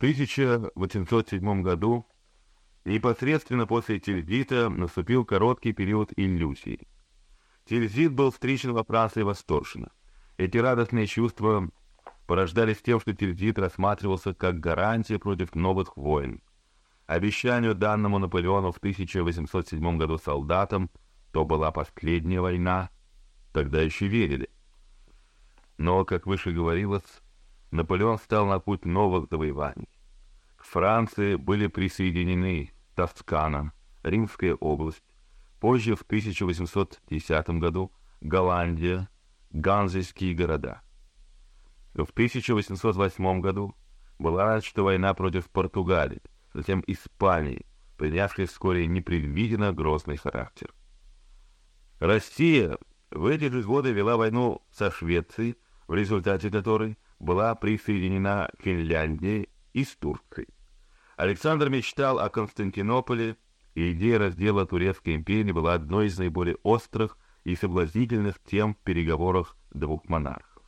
1807 году, непосредственно после Тильзита, наступил короткий период иллюзий. Тильзит был встречен во Франции восторженно. Эти радостные чувства порождались тем, что Тильзит рассматривался как гарантия против новых войн. Обещанию данному Наполеону в 1807 году солдатам, то была последняя война, тогда еще верили. Но, как выше говорилось, Наполеон стал на путь новых завоеваний. К Франции были присоединены Тоскана, Римская область, позже в 1810 году Голландия, Ганзейские города. В 1808 году была начата война против Португалии, затем Испании, принявшей вскоре непредвиденно грозный характер. Россия в эти же годы вела войну со Швецией, в результате которой была присоединена Финляндия и с Турцией. Александр мечтал о Константинополе, и идея раздела Турецкой империи была одной из наиболее острых и соблазнительных тем в переговорах двух монархов.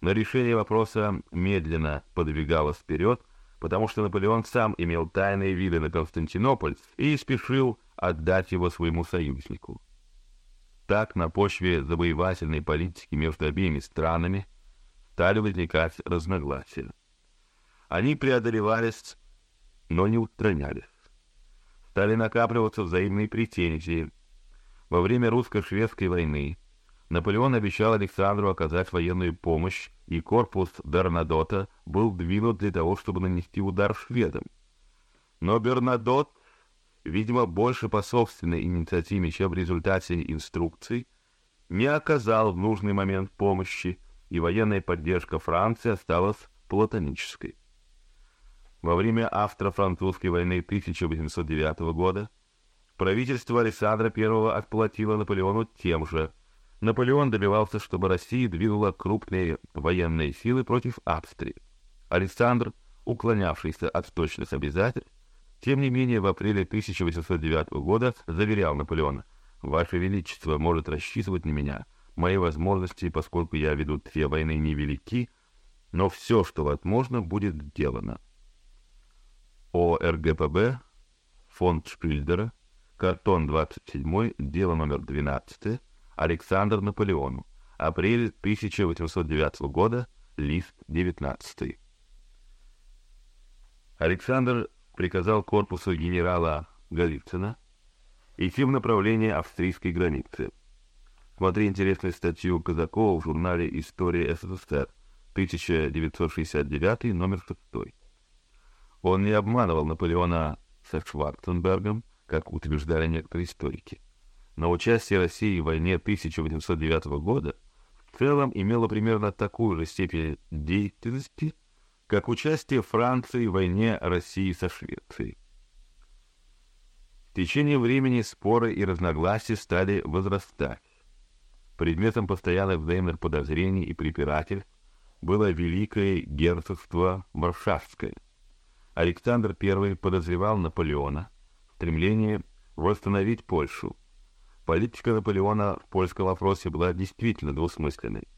Но решение вопроса медленно подвигалось вперед, потому что Наполеон сам имел тайные виды на Константинополь и спешил отдать его своему союзнику. Так, на почве завоевательной политики между обеими странами стали возникать разногласия. Они преодолевались, но не устранялись. Стали накапливаться взаимные претензии. Во время русско-шведской войны Наполеон обещал Александру оказать военную помощь, и корпус Бернадота был двинут для того, чтобы нанести удар шведам. Но Бернадот, видимо, больше по собственной инициативе, чем в результате инструкций, не оказал в нужный момент помощи, и военная поддержка Франции осталась платонической. Во время австро-французской войны 1809 года правительство Александра I отплатило Наполеону тем же. Наполеон добивался, чтобы Россия двинула крупные военные силы против Австрии. Александр, уклонявшийся от точных обязательств, тем не менее в апреле 1809 года заверял Наполеона: "Ваше Величество может рассчитывать на меня. Мои возможности, поскольку я веду две войны, невелики, но все, что возможно, будет сделано. ОРГПБ, фонд Шпильдера, картон 27, дело номер 12, Александр Наполеону, апрель 1809 года, лист 19. Александр приказал корпусу генерала Голицына идти в направлении австрийской границы. Смотри интересную статью Казакова в журнале «История СССР», 1969, номер 6. Он не обманывал Наполеона со Шварценбергом, как утверждали некоторые историки. Но участие России в войне 1809 года в целом имело примерно такую же степень деятельности, как участие Франции в войне России со Швецией. В течение времени споры и разногласия стали возрастать. Предметом постоянных взаимных подозрений и препирательств было Великое герцогство Варшавское. Александр I подозревал Наполеона в стремлении восстановить Польшу. Политика Наполеона в польском вопросе была действительно двусмысленной.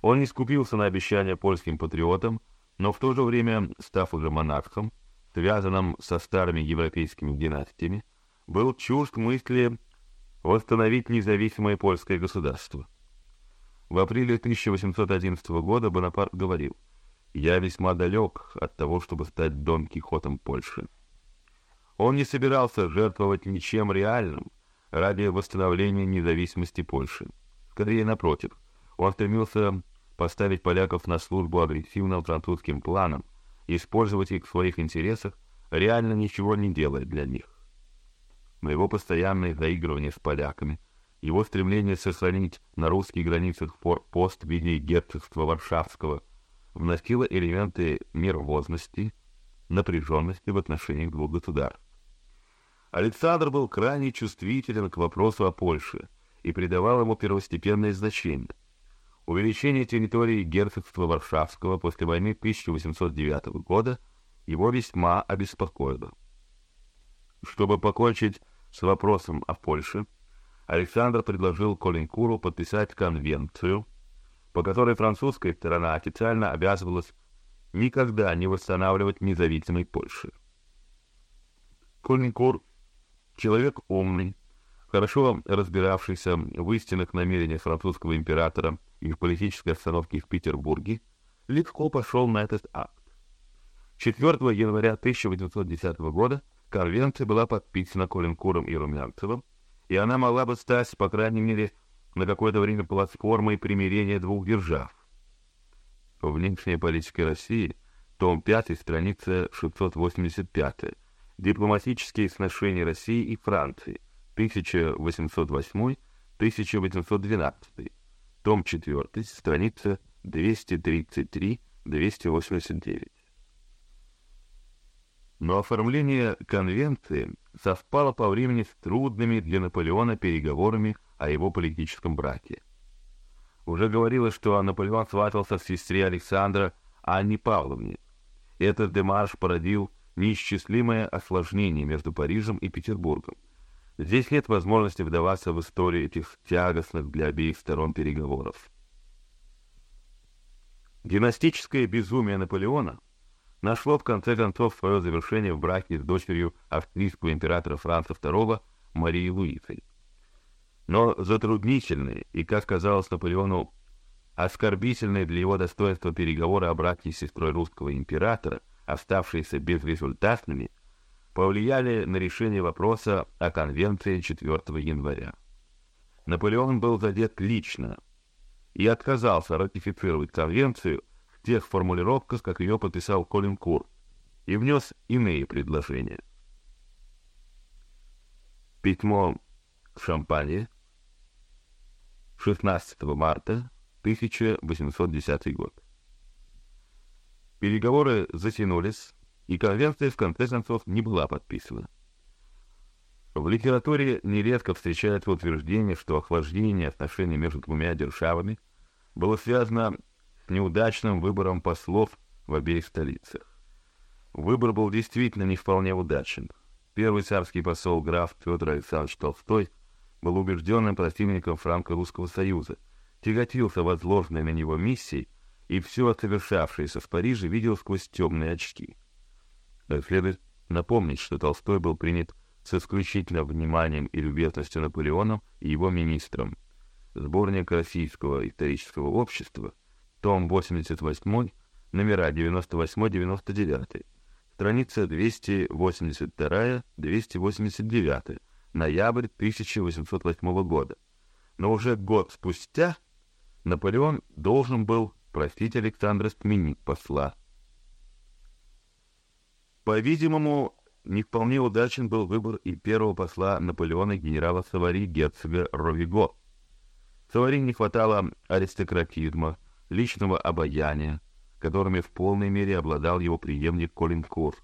Он не скупился на обещания польским патриотам, но в то же время, став уже монархом, связанным со старыми европейскими династиями, был чужд мысли восстановить независимое польское государство. В апреле 1811 года Бонапарт говорил: "Я весьма далек от того, чтобы стать Дон Кихотом Польши". Он не собирался жертвовать ничем реальным ради восстановления независимости Польши. Скорее напротив, он стремился поставить поляков на службу агрессивным французским планам, использовать их в своих интересах, реально ничего не делая для них. Но его постоянное заигрывание с поляками его стремление сохранить на русских границах пост в виде герцогства Варшавского вносило элементы нервозности, напряженности в отношениях двух государств. Александр был крайне чувствителен к вопросу о Польше и придавал ему первостепенное значение. Увеличение территории герцогства Варшавского после войны 1809 года его весьма обеспокоило. Чтобы покончить с вопросом о Польше, Александр предложил Колинкуру подписать конвенцию, по которой французская сторона официально обязывалась никогда не восстанавливать независимой Польши. Кольникор — человек умный, хорошо разбиравшийся в истинных намерениях французского императора и в политической обстановке в Петербурге, легко пошел на этот акт. 4 января 1810 года конвенция была подписана Коленкуром и Румянцевым, и она могла бы стать, по крайней мере, на какое-то время платформой примирения двух держав. Внешняя политика России, том 5, страница 685, дипломатические сношения России и Франции, 1808-1812, том 4, страница 233-289. Но оформление конвенции совпало по времени с трудными для Наполеона переговорами о его политическом браке. Уже говорилось, что Наполеон сватался к сестре Александра Анне Павловне. Этот демарш породил неисчислимое осложнение между Парижем и Петербургом. Здесь нет возможности вдаваться в историю этих тягостных для обеих сторон переговоров. Династическое безумие Наполеона нашло в конце концов свое завершение в браке с дочерью австрийского императора Франца II Марией Луизой. Но затруднительные и, как казалось Наполеону, оскорбительные для его достоинства переговоры о браке с сестрой русского императора, оставшиеся безрезультатными, повлияли на решение вопроса о конвенции 4 января. Наполеон был задет лично и отказался ратифицировать конвенцию тех формулировках, как ее подписал Колин Кур, и внес иные предложения. Письмо в Шампане 16 марта 1810 год. Переговоры затянулись, и конвенция в конце концов не была подписана. В литературе нередко встречается утверждение, что охлаждение отношений между двумя державами было связано неудачным выбором послов в обеих столицах. Выбор был действительно не вполне удачен. Первый царский посол граф Федор Александрович Толстой был убежденным противником франко-русского союза, тяготился возложенной на него миссией и все совершавшееся в Париже видел сквозь темные очки. Следует напомнить, что Толстой был принят с исключительным вниманием и любезностью Наполеоном и его министром. Сборник Российского исторического общества, том 88, номера 98-99, страница 282-289, ноябрь 1808 года. Но уже год спустя Наполеон должен был просить Александра сменить посла по-видимому, не вполне удачен был выбор и первого посла Наполеона генерала Савари герцога Ровиго. Савари не хватало аристократизма, личного обаяния, которыми в полной мере обладал его преемник Колинкур.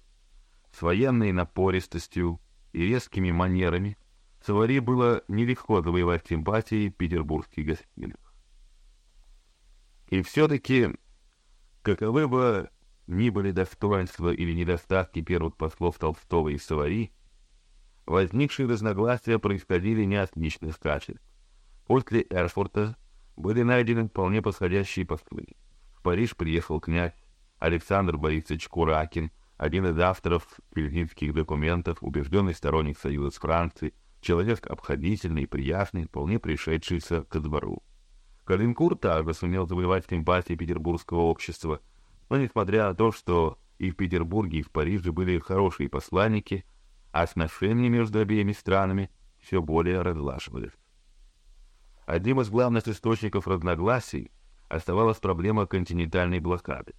С военной напористостью и резкими манерами Савари было нелегко завоевать симпатии петербургских гостиных. И все-таки, каковы бы ни были достоинства или недостатки первых послов Толстого и Савари, возникшие разногласия происходили не от личных качеств. После Эрфурта были найдены вполне подходящие послы. В Париж приехал князь Александр Борисович Куракин, один из авторов пельзинских документов, убежденный сторонник союза с Францией, человек обходительный, приятный, вполне пришедшийся к двору. Калинкур также сумел завоевать симпатии петербургского общества – но несмотря на то, что и в Петербурге, и в Париже были хорошие посланники, отношения между обеими странами все более разлаживались. Одним из главных источников разногласий оставалась проблема континентальной блокады.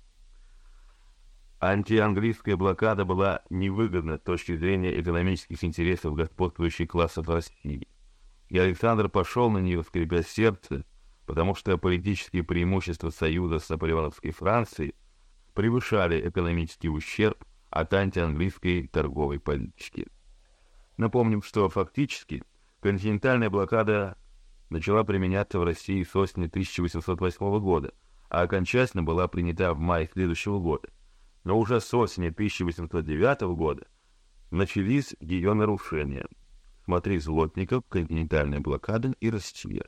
Антианглийская блокада была невыгодна с точки зрения экономических интересов господствующей классов России, и Александр пошел на нее, скрипя сердце, потому что политические преимущества союза с наполеоновской Францией превышали экономический ущерб от антианглийской торговой политики. Напомним, что фактически континентальная блокада начала применяться в России с осени 1808 года, а окончательно была принята в мае следующего года. Но уже с осени 1809 года начались ее нарушения. Смотри Злотников, континентальная блокада и Россия.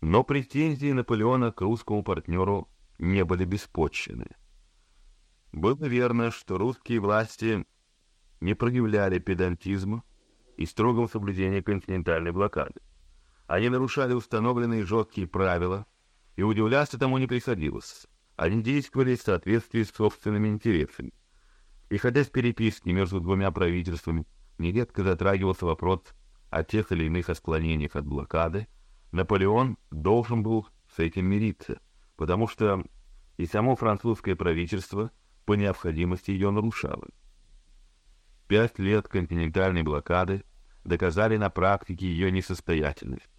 Но претензии Наполеона к русскому партнеру не были беспочвены. Было верно, что русские власти не проявляли педантизма и строгого соблюдения континентальной блокады. Они нарушали установленные жесткие правила, и удивляться тому не приходилось. Они действовали в соответствии с собственными интересами. И хотя с переписки между двумя правительствами нередко затрагивался вопрос о тех или иных отклонениях от блокады, Наполеон должен был с этим мириться, потому что и само французское правительство по необходимости ее нарушало. Пять лет континентальной блокады доказали на практике ее несостоятельность.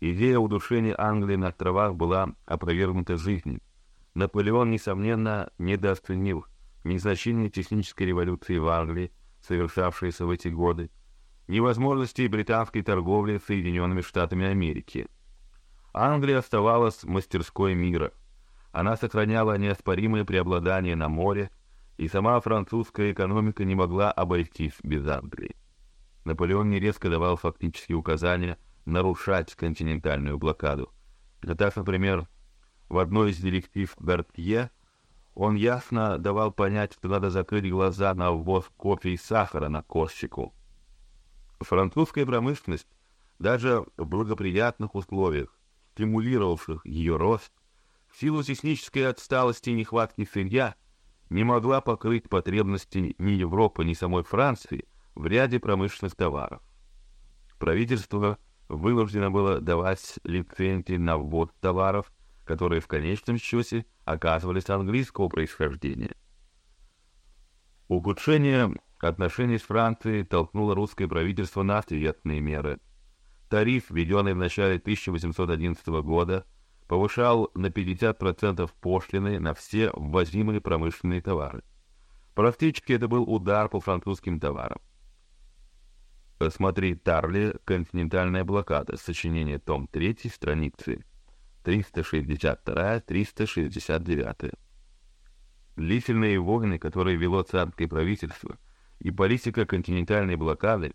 Идея удушения Англии на островах была опровергнута жизнью. Наполеон, несомненно, недооценил ни значение технической революции в Англии, совершавшейся в эти годы, ни возможностей британской торговли с Соединенными Штатами Америки. Англия оставалась мастерской мира. Она сохраняла неоспоримое преобладание на море, и сама французская экономика не могла обойтись без Англии. Наполеон нерезко давал фактические указания нарушать континентальную блокаду. Так, например, в одной из директив Бертье он ясно давал понять, что надо закрыть глаза на ввоз кофе и сахара на Корсику. Французская промышленность даже в благоприятных условиях, стимулировавших ее рост, в силу технической отсталости и нехватки сырья, не могла покрыть потребности ни Европы, ни самой Франции в ряде промышленных товаров. Правительство вынуждено было давать лицензии на ввоз товаров, которые в конечном счете оказывались английского происхождения. Ухудшение отношений с Францией толкнуло русское правительство на ответные меры. Тариф, введенный в начале 1811 года, повышал на 50% пошлины на все ввозимые промышленные товары. Практически это был удар по французским товарам. Смотри Тарли «Континентальная блокада», сочинение том 3, страницы 362-369. Длительные войны, которые вело царское правительство, и политика континентальной блокады,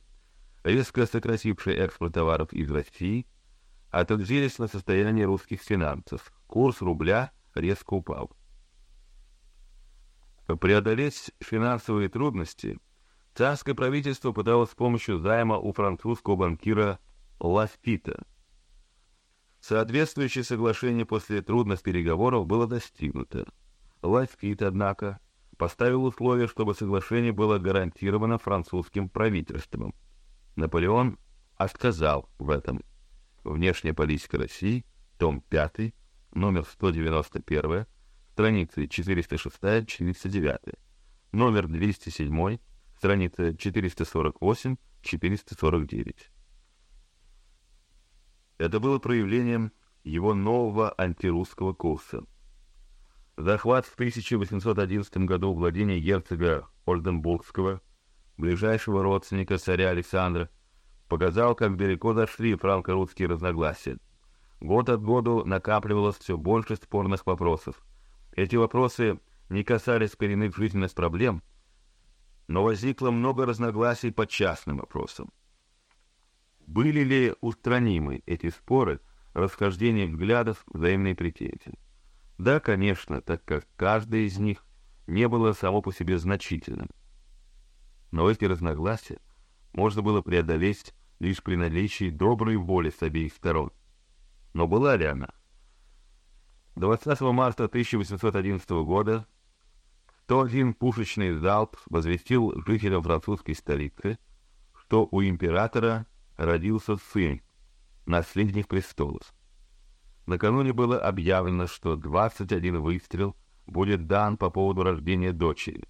резко сократившая экспорт товаров из России, отразились на состоянии русских финансов. Курс рубля резко упал. Преодолеть финансовые трудности царское правительство пыталось с помощью займа у французского банкира Лафита – Соответствующее соглашение после трудных переговоров было достигнуто. Лафит, однако, поставил условие, чтобы соглашение было гарантировано французским правительством. Наполеон отказал в этом. Внешняя политика России, том 5, номер 191, страницы 406-409, номер 207, страница 448-449. Это было проявлением его нового антирусского курса. Захват в 1811 году владения герцога Ольденбургского, ближайшего родственника царя Александра, показал, как далеко зашли франко-русские разногласия. Год от года накапливалось все больше спорных вопросов. Эти вопросы не касались коренных жизненных проблем, но возникло много разногласий по частным вопросам. Были ли устранимы эти споры, расхождения взглядов, взаимные претензии? Да, конечно, так как каждое из них не было само по себе значительным. Но эти разногласия можно было преодолеть лишь при наличии доброй воли с обеих сторон. Но была ли она? 20 марта 1811 года 101 пушечный залп возвестил жителям французской столицы, что у императора родился сын, наследник престолов. Накануне было объявлено, что 21 выстрел будет дан по поводу рождения дочери.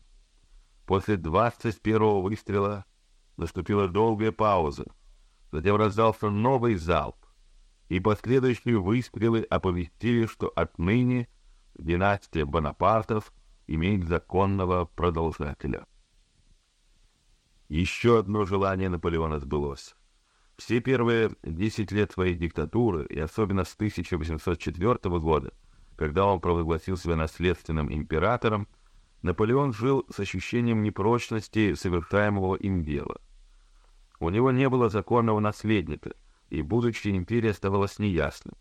После 21 выстрела наступила долгая пауза, затем раздался новый залп, и последующие выстрелы оповестили, что отныне династия Бонапартов имеет законного продолжателя. Еще одно желание Наполеона сбылось. Все первые 10 лет своей диктатуры, и особенно с 1804 года, когда он провозгласил себя наследственным императором, Наполеон жил с ощущением непрочности совершаемого им дела. У него не было законного наследника, и будущее империи оставалось неясным.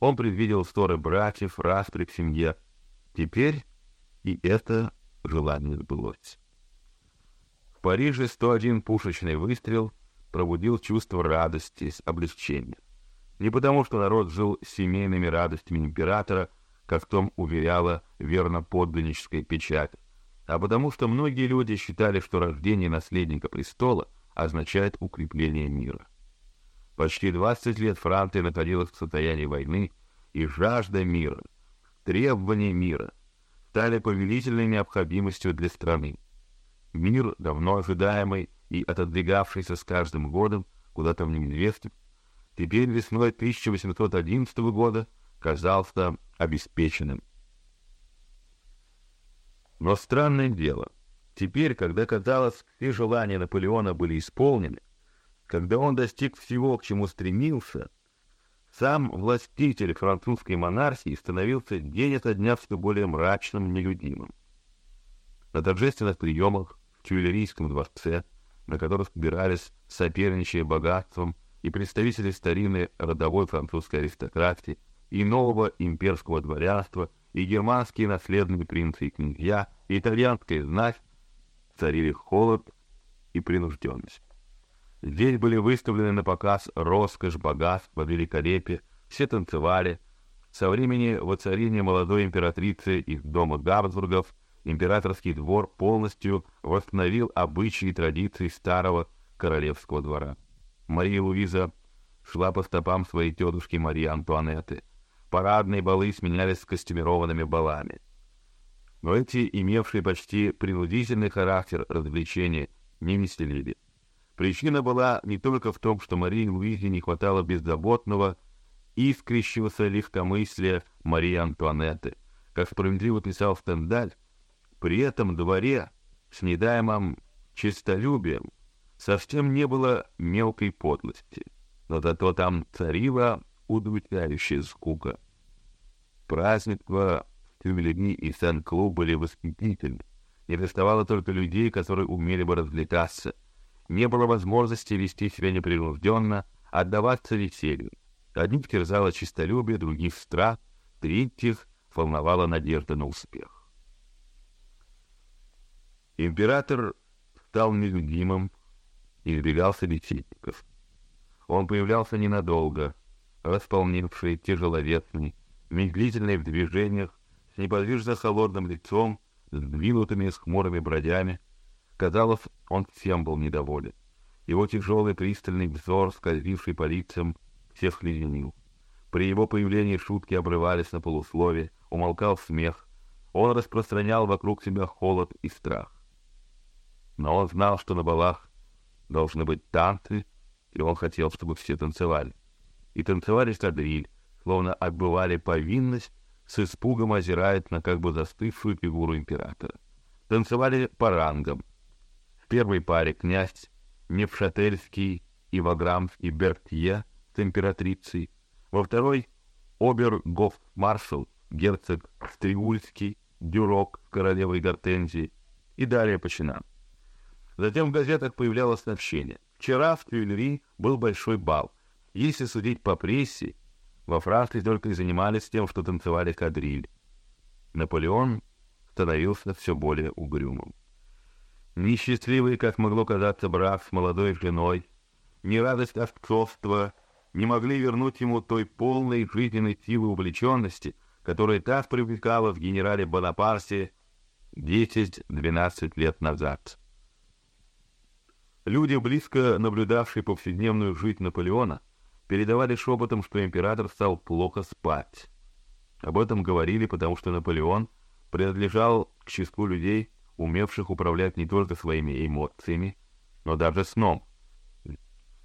Он предвидел ссоры братьев, распри в семье. Теперь и это желание сбылось. В Париже 101 пушечный выстрел пробудил чувство радости, облегчения. Не потому, что народ жил семейными радостями императора, как в том уверяла верно подданническая печать, а потому что многие люди считали, что рождение наследника престола означает укрепление мира. Почти 20 лет Франция находилась в состоянии войны, и жажда мира, требования мира стали повелительной необходимостью для страны. Мир, давно ожидаемый и отодвигавшийся с каждым годом куда-то в неизвестность, теперь весной 1811 года казался обеспеченным. Но странное дело, теперь, когда казалось, все желания Наполеона были исполнены, когда он достиг всего, к чему стремился, сам властитель французской монархии становился день ото дня все более мрачным, нелюдимым. На торжественных приемах в Тюильрийском дворце, на которых собирались соперничая богатством и представители старинной родовой французской аристократии, и нового имперского дворянства, и германские наследные принцы и князья, и итальянская знать, царили холод и принужденность. Здесь были выставлены на показ роскошь, богатство, великолепие, все танцевали. Со времени воцарения молодой императрицы из дома Габсбургов императорский двор полностью восстановил обычаи и традиции старого королевского двора. Мария Луиза шла по стопам своей тетушки Марии Антуанетты. Парадные балы сменялись костюмированными балами. Но эти, имевшие почти принудительный характер развлечения, не веселили. Причина была не только в том, что Марии Луизе не хватало беззаботного, искрящегося легкомыслия Марии Антуанетты. Как справедливо писал Стендаль, при этом дворе с недаемым честолюбием совсем не было мелкой подлости, но зато там царила удовлетворяющая скука. Празднества в Тюмелени и Сен-Клуб были восхитительны. Не доставало только людей, которые умели бы развлекаться — не было возможности вести себя непринужденно, отдаваться веселью. Одних терзало честолюбие, других страх, третьих волновала надежда на успех. Император стал нелюдимым и избегал собеседников. Он появлялся ненадолго, располневший, тяжеловесный, медлительный в движениях, с неподвижно холодным лицом, с сдвинутыми с хмурыми бродями, Казалось, он всем был недоволен. Его тяжелый пристальный взор, скользивший по лицам, всех леденил. При его появлении шутки обрывались на полуслове, умолкал смех. Он распространял вокруг себя холод и страх. Но он знал, что на балах должны быть танцы, и он хотел, чтобы все танцевали. И танцевали кадриль, словно отбывали повинность, с испугом озираясь на как бы застывшую фигуру императора. Танцевали по рангам, первой паре князь Невшательский и Бертье с императрицей, во второй обергоф-маршал герцог Стриульский, Дюрок с королевой Гортензией и далее по чинам. Затем в газетах появлялось сообщение. Вчера в Тюильри был большой бал. Если судить по прессе, во Франции только и занимались тем, что танцевали кадриль. Наполеон становился все более угрюмым. Несчастливый, как могло казаться, брак с молодой женой, ни радость отцовства не могли вернуть ему той полной жизненной силы увлеченности, которая так привлекала в генерале Бонапарте 10-12 лет назад. Люди, близко наблюдавшие повседневную жизнь Наполеона, передавали шепотом, что император стал плохо спать. Об этом говорили, потому что Наполеон принадлежал к числу людей, умевших управлять не только своими эмоциями, но даже сном.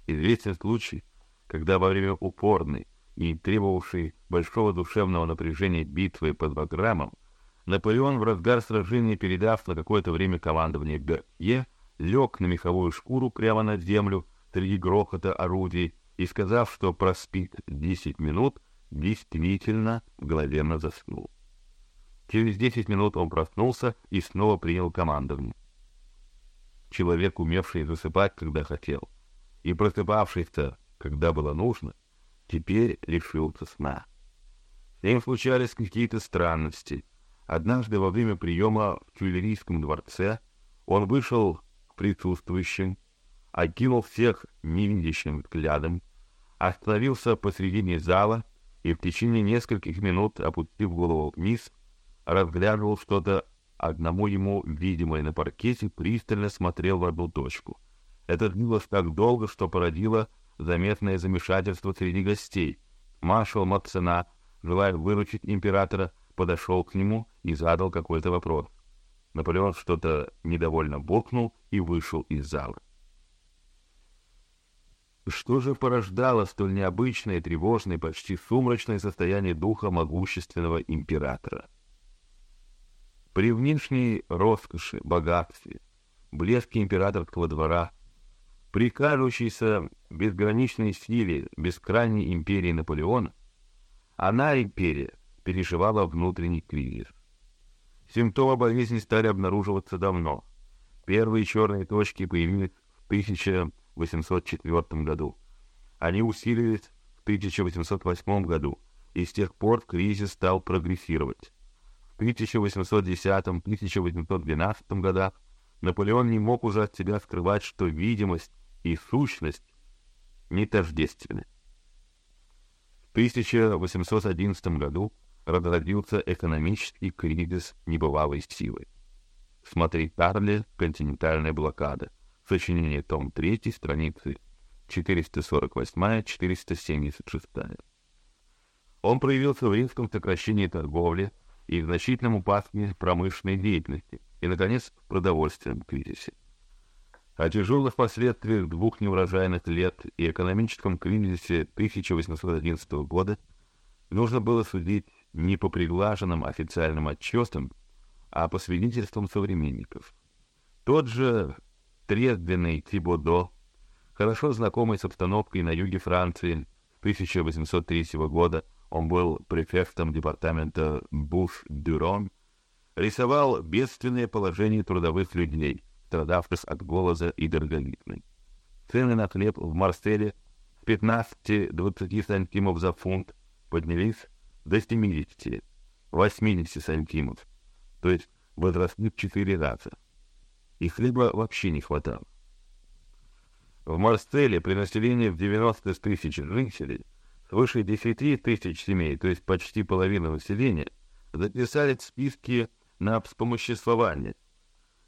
Известен случай, когда во время упорной и требовавшей большого душевного напряжения битвы под Ваграмом, Наполеон в разгар сражения, передав на какое-то время командование Бертье, лег на меховую шкуру прямо на землю среди грохота орудий и, сказав, что проспит десять минут, действительно мгновенно заснул. Через десять минут он проснулся и снова принял командование. Человек, умевший засыпать, когда хотел, и просыпавшийся, когда было нужно, теперь лишился сна. С ним случались какие-то странности. Однажды во время приема в Тюильрийском дворце он вышел к присутствующим, окинул всех невидящим взглядом, остановился посредине зала и в течение нескольких минут, опустив голову вниз, разглядывал что-то одному ему видимое на паркете, пристально смотрел в одну точку. Это длилось так долго, что породило заметное замешательство среди гостей. Маршал Мацена, желая выручить императора, подошел к нему и задал какой-то вопрос. Наполеон что-то недовольно буркнул и вышел из зала. Что же порождало столь необычное, тревожное, почти сумрачное состояние духа могущественного императора? При внешней роскоши, богатстве, блеске императорского двора, при кажущейся безграничной силе бескрайней империи Наполеона, она, империя, переживала внутренний кризис. Симптомы болезни стали обнаруживаться давно. Первые черные точки появились в 1804 году. Они усилились в 1808 году, и с тех пор кризис стал прогрессировать. В 1810-1812 годах Наполеон не мог уже от себя скрывать, что видимость и сущность не тождественны. В 1811 году разразился экономический кризис небывалой силы. Смотри Тарли «Континентальная блокада», сочинение том 3, страницы 448-476. Он проявился в римском сокращении торговли и в значительном упадке промышленной деятельности и, наконец, в продовольственном кризисе. О тяжелых последствиях двух неурожайных лет и экономическом кризисе 1811 года нужно было судить не по приглаженным официальным отчетам, а по свидетельствам современников. Тот же трезвенный Тибодо, хорошо знакомый с обстановкой на юге Франции 1803 года, он был префектом департамента Буш-Дюрон, рисовал бедственное положение трудовых людей, страдавших от голода и дороговизны. Цены на хлеб в Марселе с 15-20 сантимов за фунт поднялись до 70-80 сантимов, то есть возросли в 4 раза. И хлеба вообще не хватало. В Марселе при населении в 90 тысяч жителей свыше 10 тысяч семей, то есть почти половина населения, записали в списке на вспомоществование.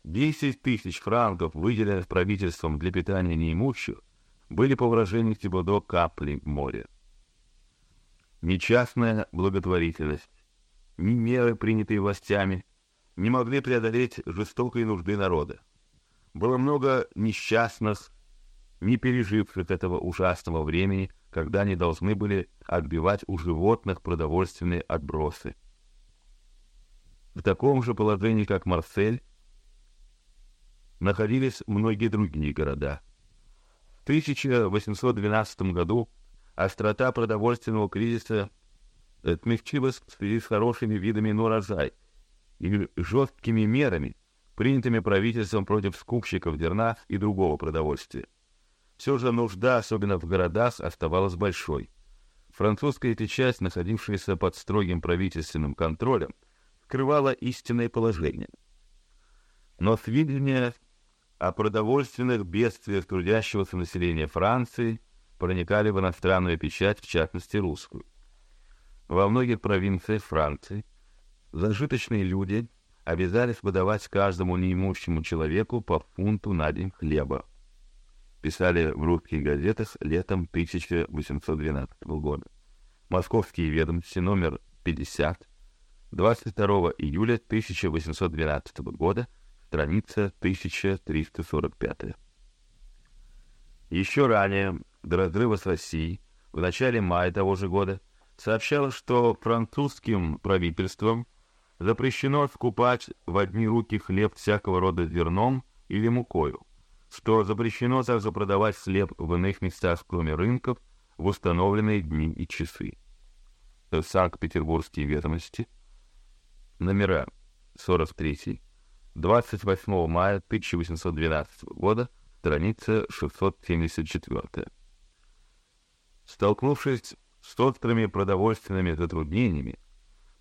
10 тысяч франков, выделенных правительством для питания неимущих, были, по выражению Тибодо, капли моря ни частная благотворительность, ни меры, принятые властями, не могли преодолеть жестокой нужды народа. Было много несчастных, не переживших этого ужасного времени, когда они должны были отбивать у животных продовольственные отбросы. В таком же положении, как Марсель, находились многие другие города. В 1812 году острота продовольственного кризиса смягчилась в связи с хорошими видами на урожай и жесткими мерами, принятыми правительством против скупщиков зерна и другого продовольствия. Все же нужда, особенно в городах, оставалась большой. Французская печать, находившаяся под строгим правительственным контролем, скрывала истинное положение. Но сведения о продовольственных бедствиях трудящегося населения Франции проникали в иностранную печать, в частности русскую. Во многих провинциях Франции зажиточные люди обязались выдавать каждому неимущему человеку по фунту на день хлеба. Писали в русских газетах летом 1812 года. Московские ведомости номер 50, 22 июля 1812 года, страница 1345. Еще ранее до разрыва с Россией в начале мая того же года сообщалось, что французским правительством запрещено скупать в одни руки хлеб всякого рода зерном или мукою, что запрещено также продавать хлеб в иных местах, кроме рынков, в установленные дни и часы. Санкт-Петербургские ведомости, номера 43, 28 мая 1812 года, страница 674. Столкнувшись с острыми продовольственными затруднениями,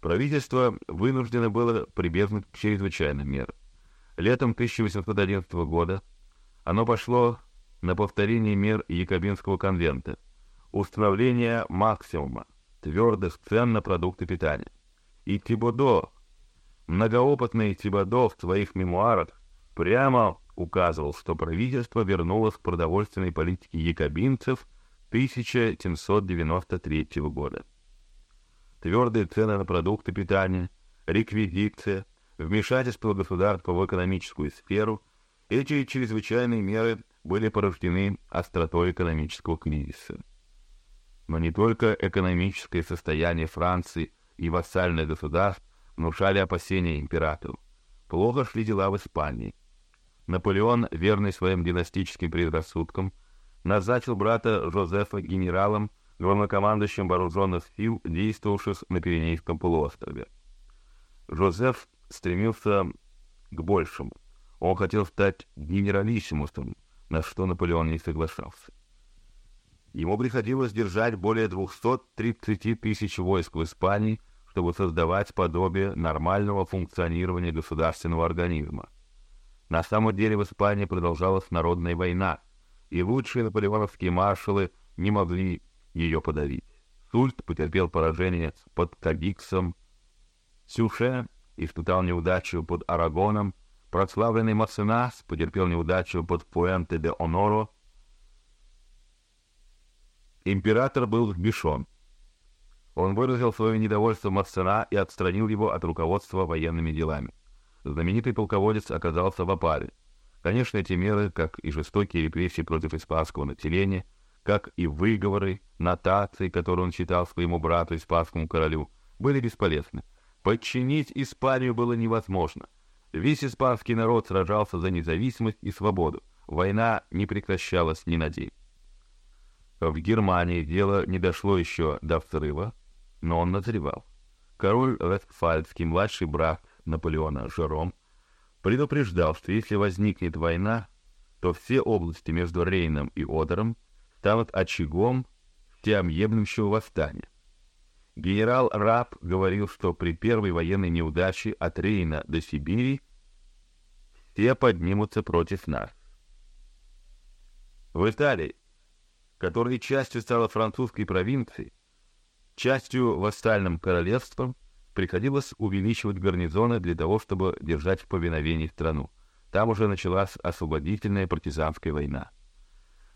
Правительство вынуждено было прибегнуть к чрезвычайным мерам. Летом 1811 года оно пошло на повторение мер Якобинского конвента, установление максимума твердых цен на продукты питания. И Тибодо, многоопытный Тибодо в своих мемуарах прямо указывал, что правительство вернулось к продовольственной политике якобинцев 1793 года твердые цены на продукты питания, реквизиция, вмешательство государства в экономическую сферу, эти чрезвычайные меры были порождены остротой экономического кризиса. Но не только экономическое состояние Франции и вассальных государств внушали опасения императору. Плохо шли дела в Испании. Наполеон, верный своим династическим предрассудкам, назначил брата Жозефа генералом главнокомандующим вооруженных сил, действовавших на Пиренейском полуострове. Жозеф стремился к большему. Он хотел стать генералиссимусом, на что Наполеон не соглашался. Ему приходилось держать более 230 тысяч войск в Испании, чтобы создавать подобие нормального функционирования государственного организма. На самом деле в Испании продолжалась народная война, и лучшие наполеоновские маршалы не могли ее подавить. Сульт потерпел поражение под Кадиксом, Сюше испытал неудачу под Арагоном, прославленный Масенас потерпел неудачу под Пуэнте де Оноро. Император был взбешен. Он выразил свое недовольство Массена и отстранил его от руководства военными делами. Знаменитый полководец оказался в опале. Конечно, эти меры, как и жестокие репрессии против испанского населения, как и выговоры, нотации, которые он читал своему брату испанскому королю, были бесполезны. Подчинить Испанию было невозможно. Весь испанский народ сражался за независимость и свободу. Война не прекращалась ни на день. В Германии дело не дошло еще до взрыва, но он назревал. Король Вестфальский, младший брат Наполеона Жером, предупреждал, что если возникнет война, то все области между Рейном и Одером станут очагом всеобъемлющего восстания. Генерал Раб говорил, что при первой военной неудаче от Рейна до Сибири все поднимутся против нас. В Италии, которая частью стала французской провинцией, частью вассальным королевством, приходилось увеличивать гарнизоны для того, чтобы держать в повиновении страну. Там уже началась освободительная партизанская война.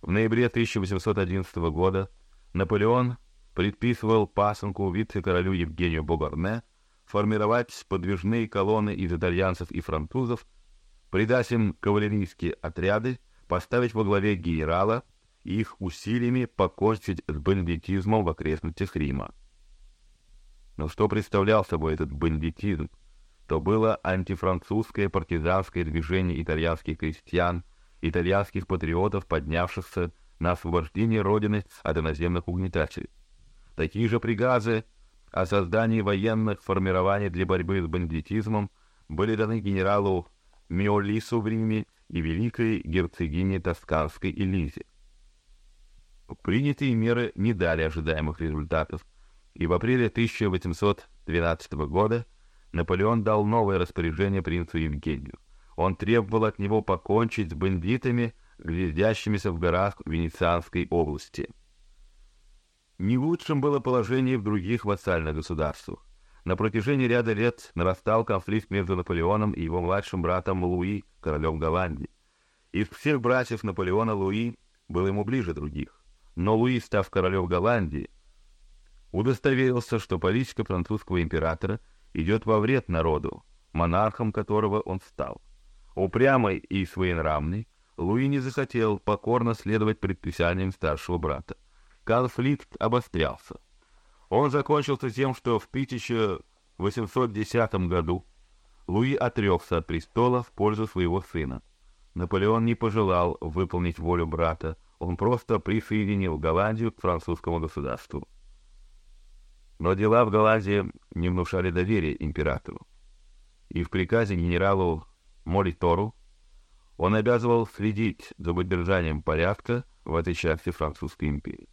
В ноябре 1811 года Наполеон предписывал пасынку вице-королю Евгению Богорне формировать подвижные колонны из итальянцев и французов, придать им кавалерийские отряды, поставить во главе генерала и их усилиями покончить с бандитизмом в окрестностях Рима. Но что представлял собой этот бандитизм? То было антифранцузское партизанское движение итальянских крестьян, итальянских патриотов, поднявшихся на освобождение родины от иноземных угнетателей. Такие же приказы о создании военных формирований для борьбы с бандитизмом были даны генералу Миолису в Риме и великой герцогине Тосканской Элизе. Принятые меры не дали ожидаемых результатов, и в апреле 1812 года Наполеон дал новое распоряжение принцу Евгению. Он требовал от него покончить с бандитами, гнездящимися в горах Венецианской области. Не лучшим было положение в других вассальных государствах. На протяжении ряда лет нарастал конфликт между Наполеоном и его младшим братом Луи, королем Голландии. Из всех братьев Наполеона Луи был ему ближе других. Но Луи, став королем Голландии, удостоверился, что политика французского императора идет во вред народу, монархом которого он стал. Упрямый и своенравный, Луи не захотел покорно следовать предписаниям старшего брата. Конфликт обострялся. Он закончился тем, что в 1810 году Луи отрекся от престола в пользу своего сына. Наполеон не пожелал выполнить волю брата, он просто присоединил Голландию к французскому государству. Но дела в Голландии не внушали доверия императору. И в приказе генералу Моритору, он обязывал следить за поддержанием порядка в этой части французской империи.